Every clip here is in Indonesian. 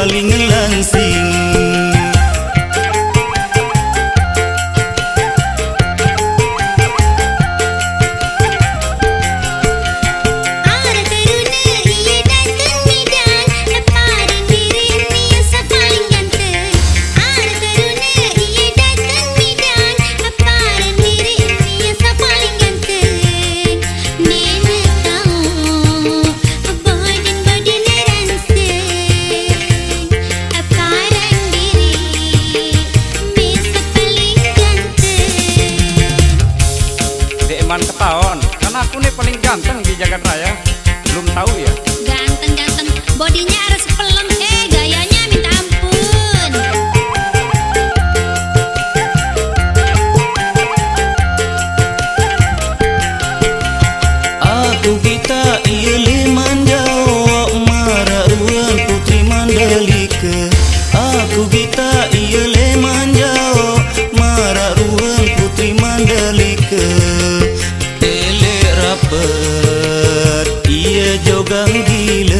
paling aku nih paling ganteng di Jagat Raya. Belum tahu ya? Ganteng-ganteng Bodinya harus pelem. Eh gayanya minta ampun. Aku kita iya manjawab Mararuan putri Mandalika Ia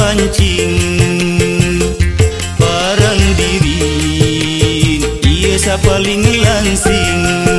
pancing Parang diri iya sa paling langsing